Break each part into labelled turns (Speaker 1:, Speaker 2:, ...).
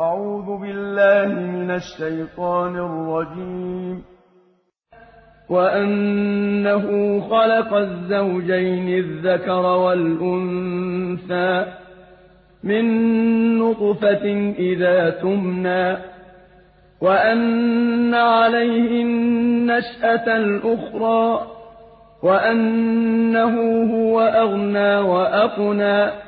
Speaker 1: أعوذ بالله من الشيطان الرجيم.
Speaker 2: وأنه خلق الزوجين الذكر والأنثى من نطفة إذا تمنى وأن عليه النشأة الأخرى وأنه هو أغنى وأقنى.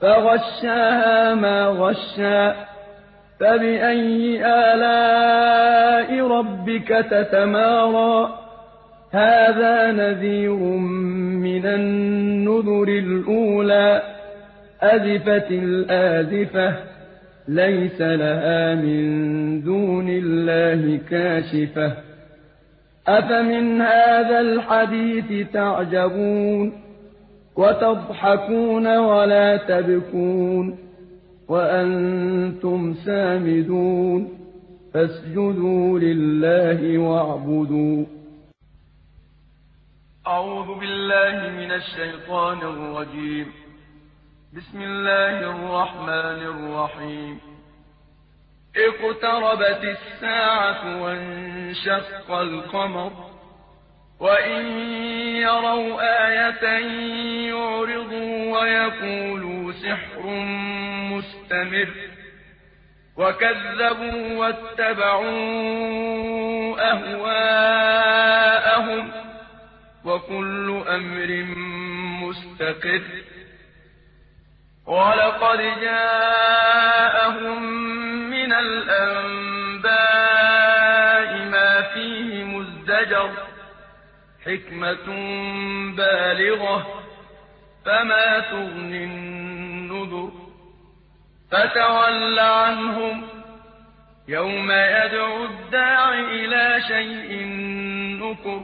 Speaker 2: فغشاها ما غشى فبأي آلاء ربك تتمارى؟ هذا نذير من النذر الأولى. أزفت الآزفة ليس لها من دون الله كاشفة. أفمن هذا الحديث تعجبون؟ وتضحكون ولا تبكون وأنتم سامدون فاسجدوا لله واعبدوا.
Speaker 1: أعوذ بالله من الشيطان الرجيم. بسم الله الرحمن الرحيم. اقتربت الساعة وانشق القمر وإن يروا يعرضوا ويقولوا سحر مستمر وكذبوا واتبعوا أهواءهم وكل أمر مستقر ولقد جاءهم من الأنباء ما فيه مزدجر حكمة بالغة فما تغني النذر. فتول عنهم يوم يدعو الداع إلى شيء نكر.